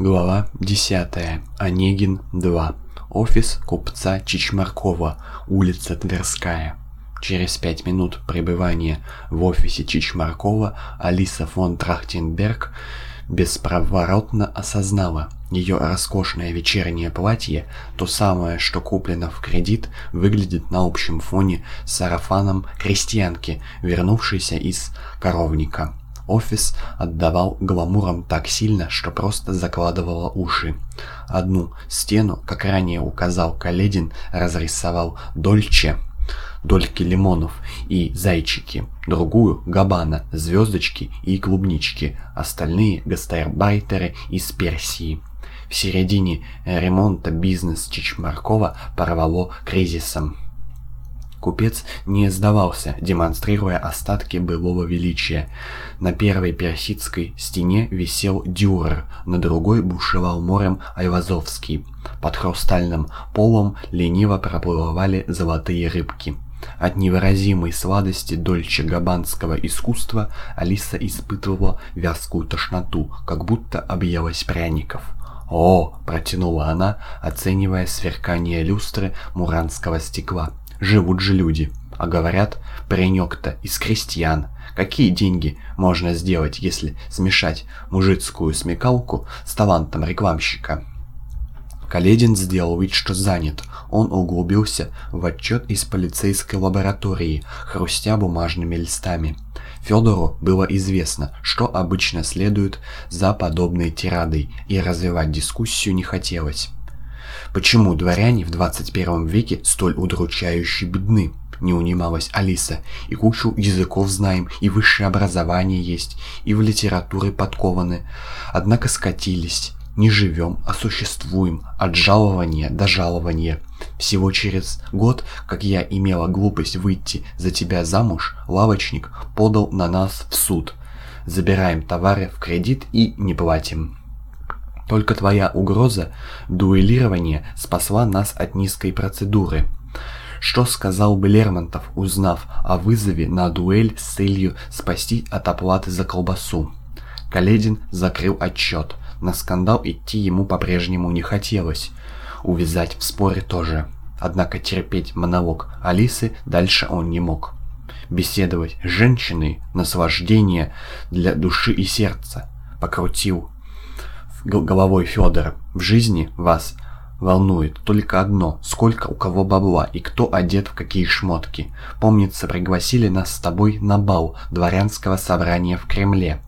Глава 10. Онегин 2. Офис купца Чичмаркова, улица Тверская. Через пять минут пребывания в офисе Чичмаркова Алиса фон Трахтенберг бесповоротно осознала, ее роскошное вечернее платье, то самое, что куплено в кредит, выглядит на общем фоне сарафаном крестьянки, вернувшейся из коровника. Офис отдавал гламуром так сильно, что просто закладывало уши. Одну стену, как ранее указал Каледин, разрисовал Дольче, дольки лимонов и зайчики, другую — габана, звездочки и клубнички, остальные — гастарбайтеры из Персии. В середине ремонта бизнес Чичмаркова порвало кризисом. Купец не сдавался, демонстрируя остатки былого величия. На первой персидской стене висел Дюрер, на другой бушевал морем Айвазовский. Под хрустальным полом лениво проплывали золотые рыбки. От невыразимой сладости дольче-габанского искусства Алиса испытывала вязкую тошноту, как будто объелась пряников. «О!» — протянула она, оценивая сверкание люстры муранского стекла. Живут же люди. А говорят, паренек-то из крестьян. Какие деньги можно сделать, если смешать мужицкую смекалку с талантом рекламщика? Каледин сделал вид, что занят. Он углубился в отчет из полицейской лаборатории, хрустя бумажными листами. Федору было известно, что обычно следует за подобной тирадой, и развивать дискуссию не хотелось. Почему дворяне в 21 веке столь удручающе бедны? Не унималась Алиса. И кучу языков знаем, и высшее образование есть, и в литературе подкованы. Однако скатились. Не живем, а существуем, от жалования до жалования. Всего через год, как я имела глупость выйти за тебя замуж, лавочник подал на нас в суд. Забираем товары в кредит и не платим. Только твоя угроза дуэлирования спасла нас от низкой процедуры. Что сказал бы Лермонтов, узнав о вызове на дуэль с целью спасти от оплаты за колбасу? Каледин закрыл отчет. На скандал идти ему по-прежнему не хотелось. Увязать в споре тоже. Однако терпеть монолог Алисы дальше он не мог. Беседовать с женщиной – наслаждение для души и сердца. Покрутил головой Федор. В жизни вас волнует только одно, сколько у кого бабла и кто одет в какие шмотки. Помнится, пригласили нас с тобой на бал дворянского собрания в Кремле.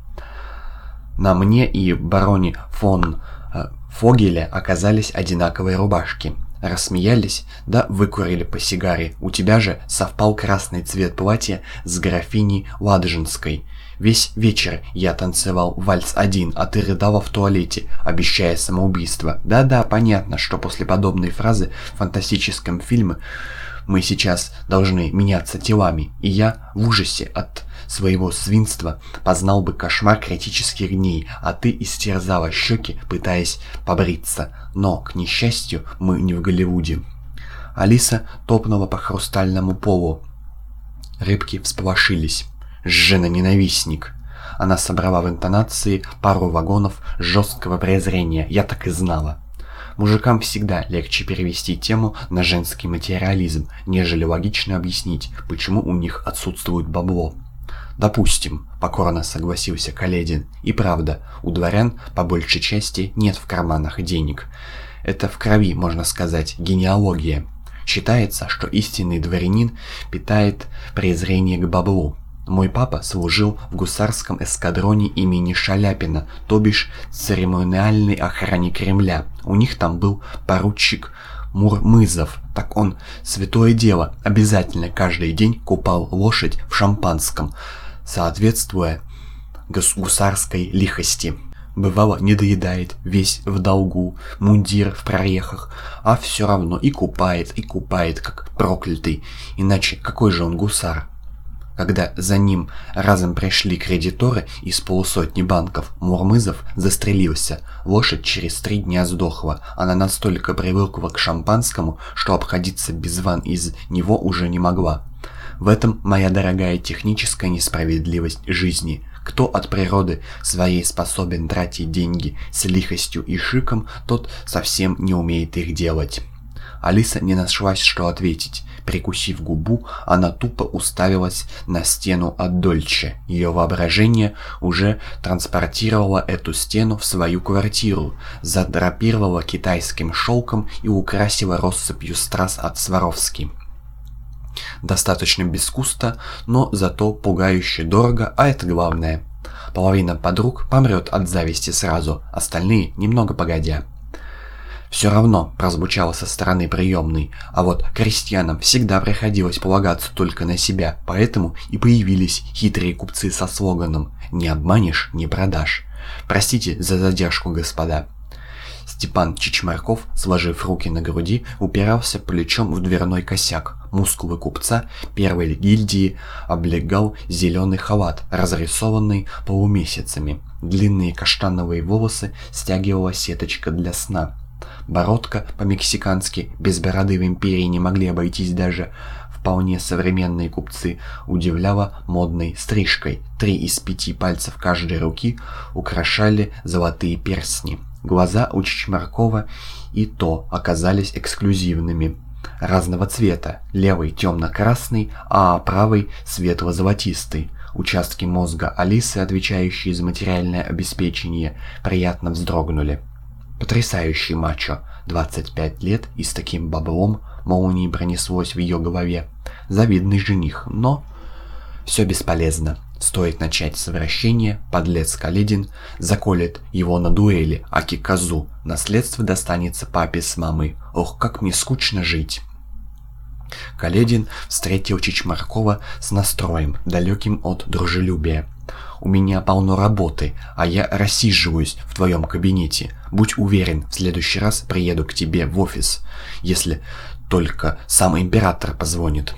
На мне и бароне фон э, Фогеле оказались одинаковые рубашки. Рассмеялись, да выкурили по сигаре. У тебя же совпал красный цвет платья с графиней Ладожинской. Весь вечер я танцевал вальс один, а ты рыдала в туалете, обещая самоубийство. Да-да, понятно, что после подобной фразы в фантастическом фильме мы сейчас должны меняться телами, и я в ужасе от своего свинства познал бы кошмар критических дней, а ты истерзала щеки, пытаясь побриться. Но, к несчастью, мы не в Голливуде. Алиса топнула по хрустальному полу. Рыбки всполошились. «Жена-ненавистник!» Она собрала в интонации пару вагонов жесткого презрения. Я так и знала. Мужикам всегда легче перевести тему на женский материализм, нежели логично объяснить, почему у них отсутствует бабло. «Допустим», — покорно согласился Каледин. «И правда, у дворян по большей части нет в карманах денег. Это в крови, можно сказать, генеалогия. Считается, что истинный дворянин питает презрение к баблу, мой папа служил в гусарском эскадроне имени Шаляпина, то бишь церемониальной охране Кремля. У них там был поручик Мурмызов. Так он, святое дело, обязательно каждый день купал лошадь в шампанском, соответствуя гусарской лихости. Бывало, не доедает, весь в долгу, мундир в прорехах, а все равно и купает, и купает, как проклятый. Иначе какой же он гусар? Когда за ним разом пришли кредиторы из полусотни банков, Мурмызов застрелился. Лошадь через три дня сдохла. Она настолько привыкла к шампанскому, что обходиться без ван из него уже не могла. В этом моя дорогая техническая несправедливость жизни. Кто от природы своей способен тратить деньги с лихостью и шиком, тот совсем не умеет их делать. Алиса не нашлась, что ответить. Прикусив губу, она тупо уставилась на стену от Дольче. Ее воображение уже транспортировало эту стену в свою квартиру, задрапировало китайским шелком и украсило россыпью страз от Сваровски. Достаточно безвкусно, но зато пугающе дорого, а это главное. Половина подруг помрет от зависти сразу, остальные немного погодя. «Все равно», — прозвучало со стороны приемной, а вот крестьянам всегда приходилось полагаться только на себя, поэтому и появились хитрые купцы со слоганом «Не обманешь, не продашь». «Простите за задержку, господа». Степан Чичмарков, сложив руки на груди, упирался плечом в дверной косяк. Мускулы купца первой гильдии облегал зеленый халат, разрисованный полумесяцами. Длинные каштановые волосы стягивала сеточка для сна. Бородка по-мексикански, без бороды в империи не могли обойтись даже вполне современные купцы, удивляла модной стрижкой. Три из пяти пальцев каждой руки украшали золотые перстни. Глаза у Чичмаркова и то оказались эксклюзивными. Разного цвета, левый темно-красный, а правый светло-золотистый. Участки мозга Алисы, отвечающие за материальное обеспечение, приятно вздрогнули. Потрясающий мачо, 25 лет и с таким баблом молнией пронеслось в ее голове. Завидный жених, но все бесполезно. Стоит начать совращение, подлец Каледин заколет его на дуэли, а киказу наследство достанется папе с мамой. Ох, как мне скучно жить. Каледин встретил Чичмаркова с настроем, далеким от дружелюбия. У меня полно работы, а я рассиживаюсь в твоем кабинете. Будь уверен, в следующий раз приеду к тебе в офис, если только сам император позвонит».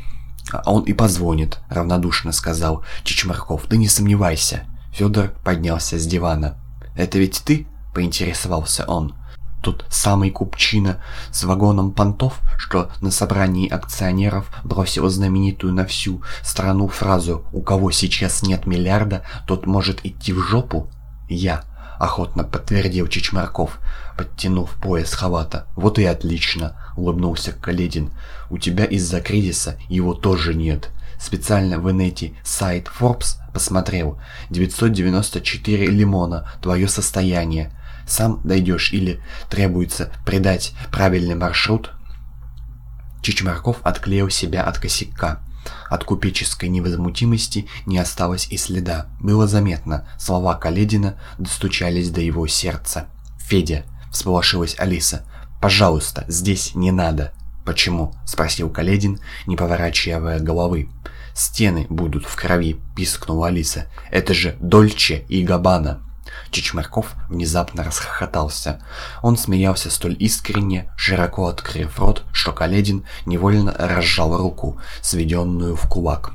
«А он и позвонит», — равнодушно сказал Чичмарков. «Ты не сомневайся». Федор поднялся с дивана. «Это ведь ты?» — поинтересовался он. Тут самый купчина с вагоном понтов, что на собрании акционеров бросил знаменитую на всю страну фразу «У кого сейчас нет миллиарда, тот может идти в жопу?» «Я», — охотно подтвердил Чичмарков, подтянув пояс халата. «Вот и отлично», — улыбнулся Каледин. «У тебя из-за кризиса его тоже нет». Специально в инете сайт Forbes посмотрел. 994 лимона, твое состояние сам дойдешь или требуется придать правильный маршрут. Чичмарков отклеил себя от косяка. От купеческой невозмутимости не осталось и следа. Было заметно, слова Каледина достучались до его сердца. «Федя», — всполошилась Алиса, — «пожалуйста, здесь не надо». «Почему?» — спросил Каледин, не поворачивая головы. «Стены будут в крови», — пискнула Алиса. «Это же Дольче и Габбана». Чичмарков внезапно расхохотался. Он смеялся столь искренне, широко открыв рот, что Каледин невольно разжал руку, сведенную в кулак.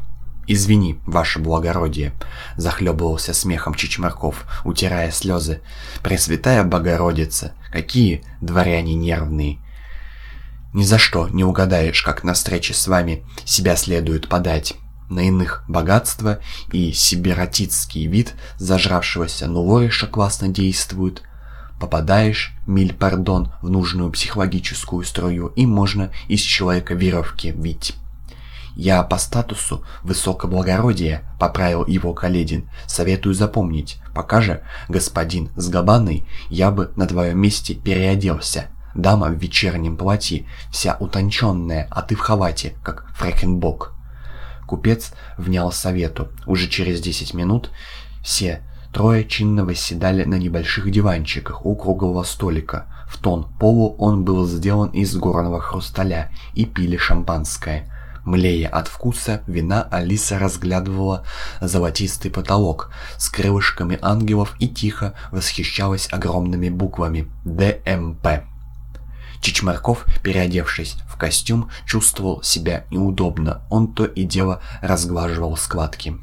«Извини, ваше благородие», — захлебывался смехом Чичмарков, утирая слезы. «Пресвятая Богородица! Какие дворяне нервные!» «Ни за что не угадаешь, как на встрече с вами себя следует подать» на иных богатство и сибиратитский вид зажравшегося нувориша классно действуют. Попадаешь, миль пардон, в нужную психологическую струю, и можно из человека веровки бить. «Я по статусу высокоблагородия», — поправил его Каледин. «Советую запомнить. Пока же, господин с габаной, я бы на твоем месте переоделся. Дама в вечернем платье, вся утонченная, а ты в халате, как Фрэкенбок». Купец внял совету. Уже через 10 минут все трое чинно восседали на небольших диванчиках у круглого столика. В тон полу он был сделан из горного хрусталя и пили шампанское. Млея от вкуса, вина Алиса разглядывала золотистый потолок с крылышками ангелов и тихо восхищалась огромными буквами «ДМП». Чичмарков, переодевшись в костюм, чувствовал себя неудобно. Он то и дело разглаживал складки.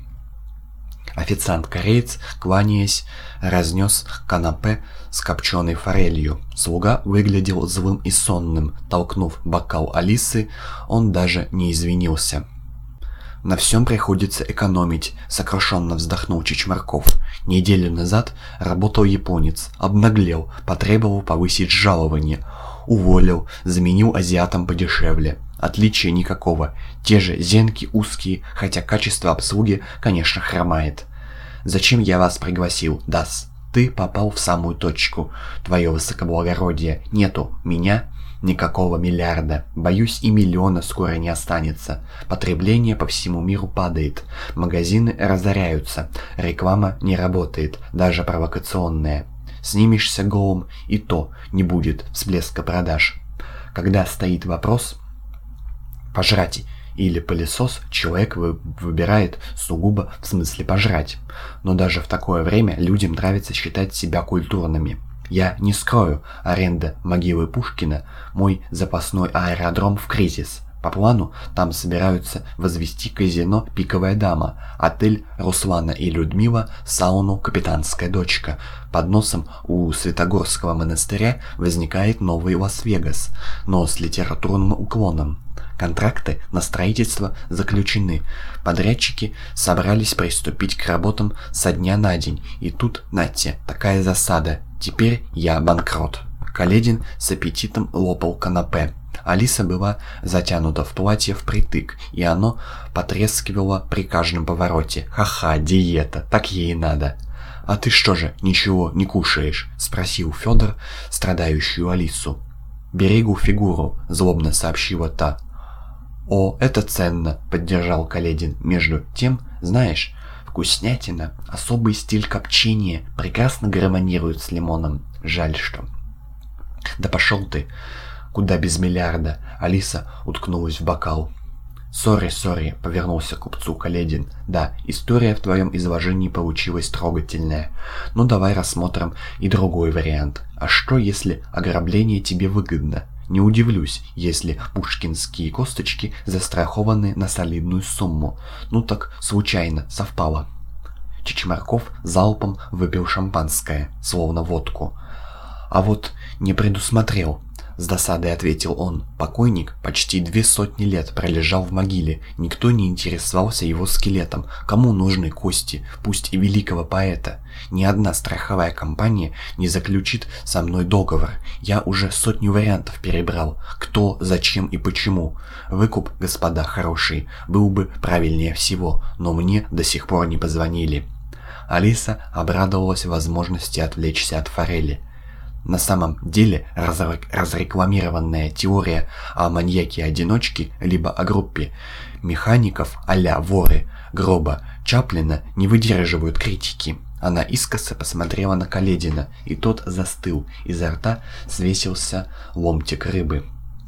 Официант-кореец, кланяясь, разнес канапе с копченой форелью. Слуга выглядел злым и сонным. Толкнув бокал Алисы, он даже не извинился. На всем приходится экономить, сокрушенно вздохнул Чичмарков. Неделю назад работал японец, обнаглел, потребовал повысить жалование. Уволил, заменил азиатам подешевле. Отличия никакого. Те же зенки узкие, хотя качество обслуги, конечно, хромает. Зачем я вас пригласил, Дас? Ты попал в самую точку. Твое высокоблагородие. Нету меня никакого миллиарда. Боюсь, и миллиона скоро не останется. Потребление по всему миру падает. Магазины разоряются. Реклама не работает, даже провокационная. Снимешься голым, и то не будет всплеска продаж. Когда стоит вопрос пожрать или пылесос, человек выбирает сугубо в смысле пожрать. Но даже в такое время людям нравится считать себя культурными. Я не скрою, аренда могилы Пушкина – мой запасной аэродром в кризис. По плану там собираются возвести казино «Пиковая дама», отель «Руслана и Людмила», сауну «Капитанская дочка». Под носом у Святогорского монастыря возникает новый Лас-Вегас, но с литературным уклоном. Контракты на строительство заключены. Подрядчики собрались приступить к работам со дня на день. И тут, нате, такая засада. Теперь я банкрот. Каледин с аппетитом лопал канапе. Алиса была затянута в платье впритык, и оно потрескивало при каждом повороте. «Ха-ха, диета, так ей надо». «А ты что же, ничего не кушаешь?» — спросил Федор, страдающую Алису. «Берегу фигуру», — злобно сообщила та. «О, это ценно», — поддержал Каледин. «Между тем, знаешь, вкуснятина, особый стиль копчения прекрасно гармонирует с лимоном. Жаль, что...» «Да пошел ты! Куда без миллиарда?» Алиса уткнулась в бокал. «Сори, сори», — повернулся к купцу Каледин. «Да, история в твоем изложении получилась трогательная. Но давай рассмотрим и другой вариант. А что, если ограбление тебе выгодно? Не удивлюсь, если пушкинские косточки застрахованы на солидную сумму. Ну так случайно совпало. Чичмарков залпом выпил шампанское, словно водку. А вот не предусмотрел, с досадой ответил он. Покойник почти две сотни лет пролежал в могиле. Никто не интересовался его скелетом. Кому нужны кости, пусть и великого поэта? Ни одна страховая компания не заключит со мной договор. Я уже сотню вариантов перебрал. Кто, зачем и почему. Выкуп, господа хорошие, был бы правильнее всего, но мне до сих пор не позвонили. Алиса обрадовалась возможности отвлечься от форели. На самом деле разрекламированная теория о маньяке-одиночке либо о группе механиков а-ля воры гроба Чаплина не выдерживают критики. Она искоса посмотрела на Каледина, и тот застыл, изо рта свесился ломтик рыбы.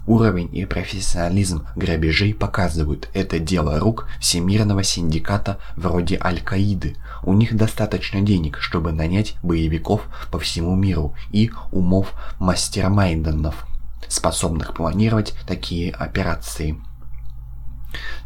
Уровень и профессионализм грабежей показывают, это дело рук всемирного синдиката вроде Аль-Каиды. У них достаточно денег, чтобы нанять боевиков по всему миру и умов мастермайденов, способных планировать такие операции.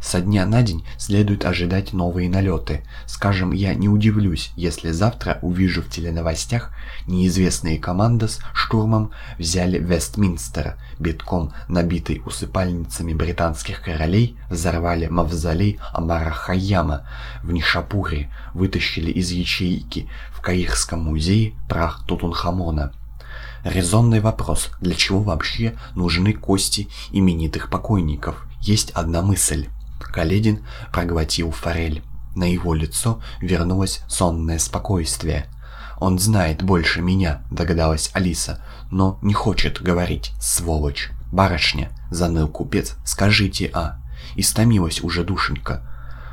Со дня на день следует ожидать новые налеты. Скажем, я не удивлюсь, если завтра увижу в теленовостях неизвестные команды с штурмом взяли Вестминстер, битком набитый усыпальницами британских королей, взорвали мавзолей Амара Хайяма в Нишапуре, вытащили из ячейки в Каирском музее прах Тутунхамона. Резонный вопрос, для чего вообще нужны кости именитых покойников? Есть одна мысль. Каледин проглотил форель. На его лицо вернулось сонное спокойствие. «Он знает больше меня», — догадалась Алиса, — «но не хочет говорить, сволочь». «Барышня», — заныл купец, — «скажите, а?» Истомилась уже душенька.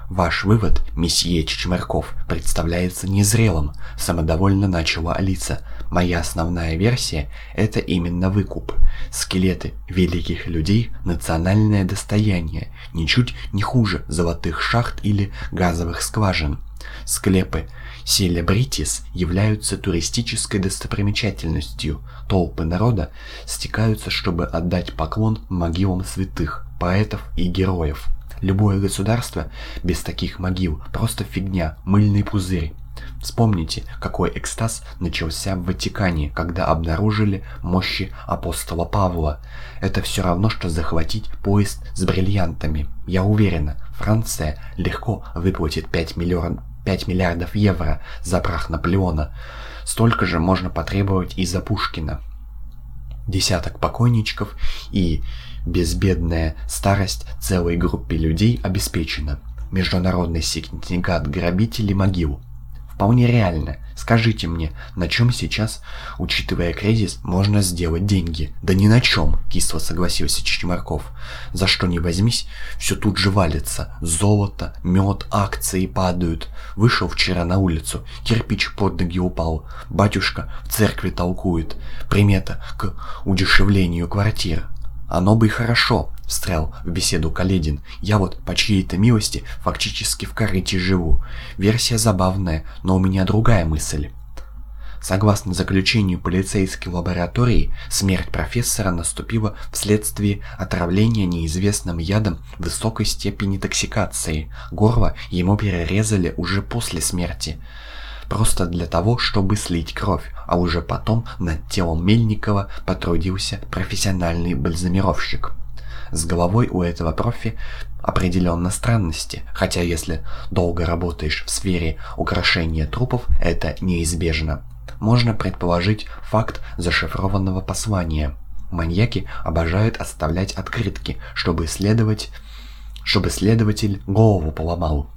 «Ваш вывод, месье Чичмарков, представляется незрелым», — самодовольно начала Алиса. «Моя основная версия — это именно выкуп. Скелеты великих людей — национальное достояние, ничуть не хуже золотых шахт или газовых скважин. Склепы Селебритис являются туристической достопримечательностью. Толпы народа стекаются, чтобы отдать поклон могилам святых, поэтов и героев. Любое государство без таких могил – просто фигня, мыльный пузырь. Вспомните, какой экстаз начался в Ватикане, когда обнаружили мощи апостола Павла. Это все равно, что захватить поезд с бриллиантами. Я уверена, Франция легко выплатит 5, миллион, 5 миллиардов евро за прах Наполеона. Столько же можно потребовать и за Пушкина. Десяток покойничков и безбедная старость целой группе людей обеспечена. Международный синдикат грабителей могил. Вполне реально. Скажите мне, на чем сейчас, учитывая кризис, можно сделать деньги? Да ни на чем, кисло согласился Чичмарков. За что не возьмись, все тут же валится. Золото, мед, акции падают. Вышел вчера на улицу, кирпич под ноги упал. Батюшка в церкви толкует. Примета к удешевлению квартир. Оно бы и хорошо, встрял в беседу Каледин. Я вот по чьей-то милости фактически в корыте живу. Версия забавная, но у меня другая мысль. Согласно заключению полицейской лаборатории, смерть профессора наступила вследствие отравления неизвестным ядом высокой степени токсикации. Горло ему перерезали уже после смерти просто для того, чтобы слить кровь, а уже потом над телом Мельникова потрудился профессиональный бальзамировщик. С головой у этого профи определенно странности, хотя если долго работаешь в сфере украшения трупов, это неизбежно. Можно предположить факт зашифрованного послания. Маньяки обожают оставлять открытки, чтобы следовать чтобы следователь голову поломал.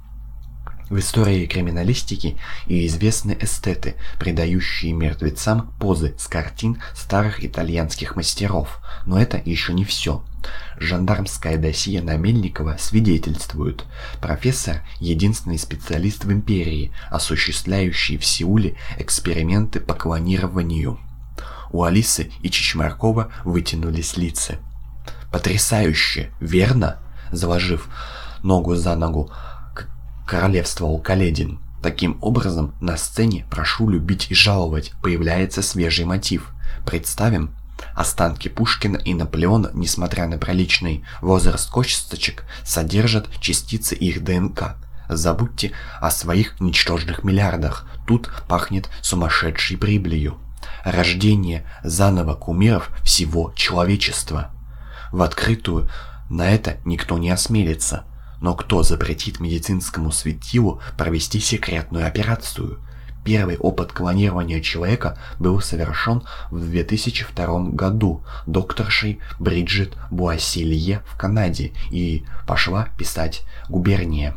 В истории криминалистики и известны эстеты, придающие мертвецам позы с картин старых итальянских мастеров. Но это еще не все. Жандармское досье на Мельникова свидетельствует. Профессор – единственный специалист в империи, осуществляющий в Сеуле эксперименты по клонированию. У Алисы и Чичмаркова вытянулись лица. «Потрясающе, верно?» Заложив ногу за ногу, королевствовал Каледин. Таким образом, на сцене «Прошу любить и жаловать» появляется свежий мотив. Представим, останки Пушкина и Наполеона, несмотря на приличный возраст косточек, содержат частицы их ДНК. Забудьте о своих ничтожных миллиардах, тут пахнет сумасшедшей прибылью. Рождение заново кумиров всего человечества. В открытую на это никто не осмелится. Но кто запретит медицинскому светилу провести секретную операцию? Первый опыт клонирования человека был совершен в 2002 году докторшей Бриджит Буассилье в Канаде и пошла писать «Губерния».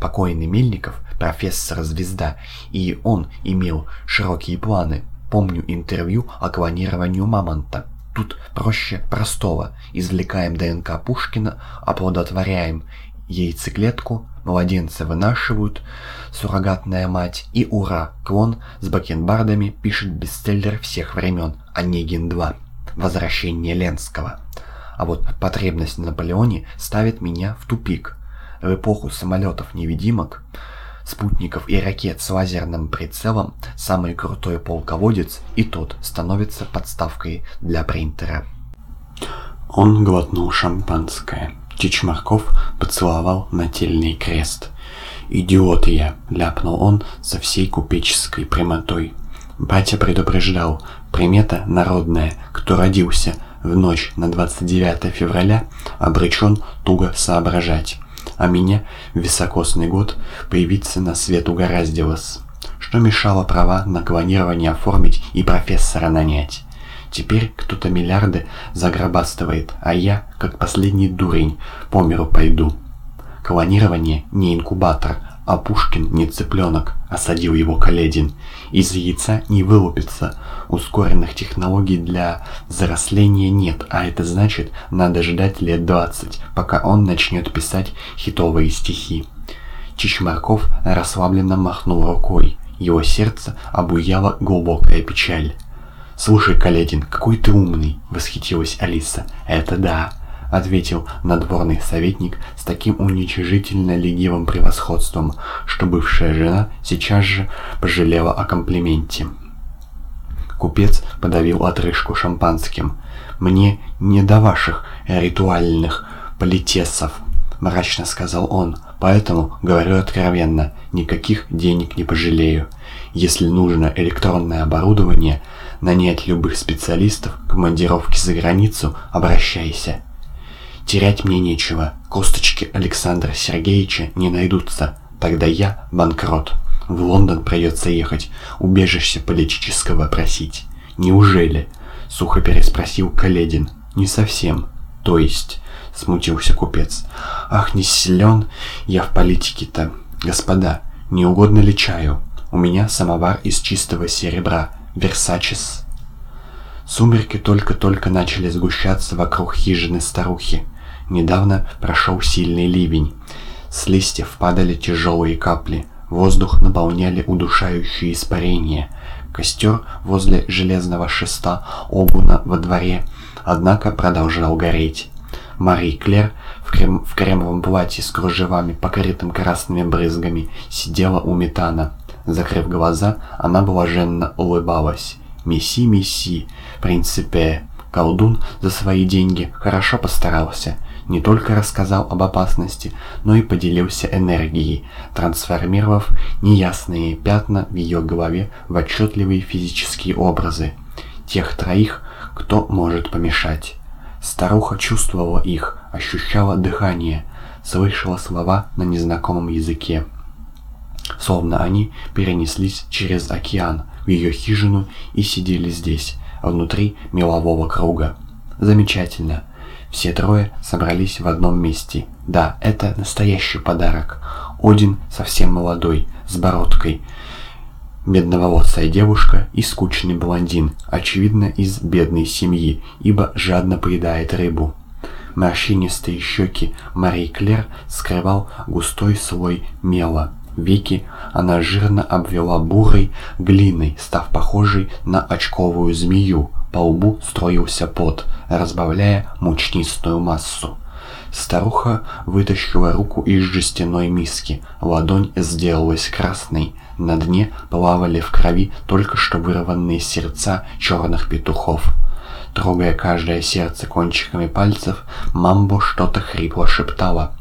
Покойный Мельников, профессор-звезда, и он имел широкие планы. Помню интервью о клонировании мамонта. Тут проще простого. Извлекаем ДНК Пушкина, оплодотворяем яйцеклетку, младенца вынашивают, суррогатная мать, и ура, клон с бакенбардами пишет бестселлер всех времен «Онегин 2. Возвращение Ленского». А вот потребность Наполеоне ставит меня в тупик. В эпоху самолетов-невидимок спутников и ракет с лазерным прицелом, самый крутой полководец и тот становится подставкой для принтера. Он глотнул шампанское. Чичмарков поцеловал нательный крест. «Идиот я!» — ляпнул он со всей купеческой прямотой. Батя предупреждал, примета народная, кто родился в ночь на 29 февраля, обречен туго соображать а меня в високосный год появиться на свет угораздилось. Что мешало права на клонирование оформить и профессора нанять? Теперь кто-то миллиарды загробастывает, а я, как последний дурень, по миру пойду. Клонирование не инкубатор, а Пушкин не цыпленок, осадил его Каледин. Из яйца не вылупится. Ускоренных технологий для взросления нет, а это значит, надо ждать лет 20, пока он начнет писать хитовые стихи. Чичмарков расслабленно махнул рукой. Его сердце обуяла глубокая печаль. «Слушай, Каледин, какой ты умный!» — восхитилась Алиса. «Это да!» — ответил надворный советник с таким уничижительно ленивым превосходством, что бывшая жена сейчас же пожалела о комплименте. Купец подавил отрыжку шампанским. «Мне не до ваших ритуальных политесов», — мрачно сказал он. Поэтому говорю откровенно, никаких денег не пожалею. Если нужно электронное оборудование, нанять любых специалистов, командировки за границу, обращайся. Терять мне нечего, косточки Александра Сергеевича не найдутся, тогда я банкрот. В Лондон придется ехать, убежище политического просить. Неужели? Сухо переспросил Каледин. Не совсем. То есть, смутился купец. Ах, не силен я в политике-то. Господа, не угодно ли чаю? У меня самовар из чистого серебра. Версачес. Сумерки только-только начали сгущаться вокруг хижины старухи. Недавно прошел сильный ливень. С листьев падали тяжелые капли. Воздух наполняли удушающие испарения. Костер возле железного шеста обуна во дворе, однако продолжал гореть. Мари Клер в, крем в кремовом платье с кружевами, покрытым красными брызгами, сидела у метана. Закрыв глаза, она блаженно улыбалась. «Месси, месси, принципе». Колдун за свои деньги хорошо постарался не только рассказал об опасности, но и поделился энергией, трансформировав неясные пятна в ее голове в отчетливые физические образы. Тех троих, кто может помешать. Старуха чувствовала их, ощущала дыхание, слышала слова на незнакомом языке. Словно они перенеслись через океан в ее хижину и сидели здесь, внутри мелового круга. Замечательно. Все трое собрались в одном месте. Да, это настоящий подарок. Один совсем молодой, с бородкой. Медноволосая девушка и скучный блондин, очевидно из бедной семьи, ибо жадно поедает рыбу. Морщинистые щеки Марии Клер скрывал густой слой мела. Веки она жирно обвела бурой глиной, став похожей на очковую змею, по лбу строился пот, разбавляя мучнистую массу. Старуха вытащила руку из жестяной миски, ладонь сделалась красной, на дне плавали в крови только что вырванные сердца черных петухов. Трогая каждое сердце кончиками пальцев, Мамбо что-то хрипло шептала.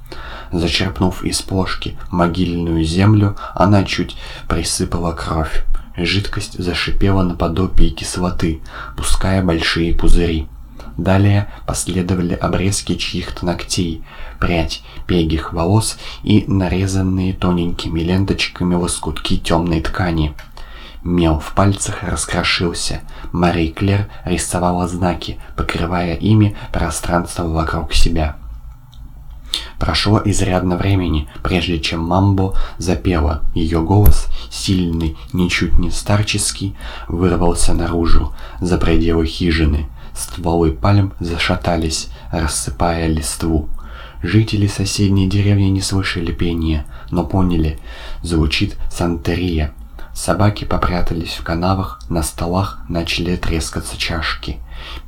Зачерпнув из плошки могильную землю, она чуть присыпала кровь. Жидкость зашипела наподобие кислоты, пуская большие пузыри. Далее последовали обрезки чьих-то ногтей, прядь пегих волос и нарезанные тоненькими ленточками лоскутки темной ткани. Мел в пальцах раскрошился. Мари Клер рисовала знаки, покрывая ими пространство вокруг себя. Прошло изрядно времени, прежде чем Мамбо запела. Ее голос, сильный, ничуть не старческий, вырвался наружу, за пределы хижины. Стволы пальм зашатались, рассыпая листву. Жители соседней деревни не слышали пения, но поняли, звучит сантерия. Собаки попрятались в канавах, на столах начали трескаться чашки.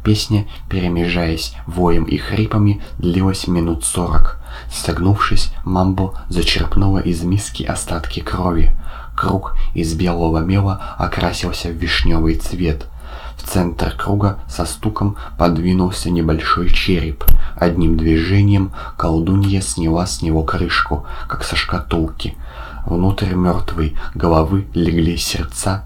Песня, перемежаясь воем и хрипами, длилась минут сорок. Согнувшись, Мамбо зачерпнула из миски остатки крови. Круг из белого мела окрасился в вишневый цвет. В центр круга со стуком подвинулся небольшой череп. Одним движением колдунья сняла с него крышку, как со шкатулки. Внутрь мертвой головы легли сердца,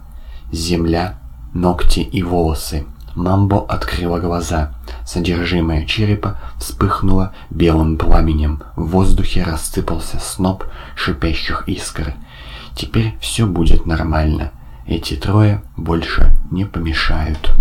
земля, ногти и волосы. Мамбо открыла глаза. Содержимое черепа вспыхнуло белым пламенем. В воздухе рассыпался сноп шипящих искр. Теперь все будет нормально. Эти трое больше не помешают.